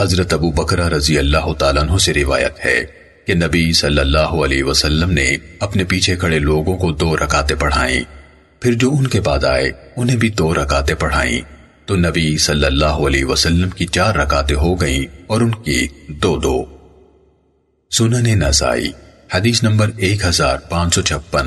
حضرت ابو بکرہ رضی اللہ تعالیٰ عنہ سے روایت ہے کہ نبی صلی اللہ علیہ وسلم نے اپنے پیچھے کھڑے لوگوں کو دو رکاتے پڑھائیں۔ پھر جو ان کے بعد آئے، انہیں بھی دو رکاتے پڑھائیں۔ تو نبی صلی اللہ علیہ وسلم کی چار رکاتے ہو گئیں اور ان کی دو دو۔ سنن نسائی، حدیث نمبر ایک ہزار پانچ سو چھپن۔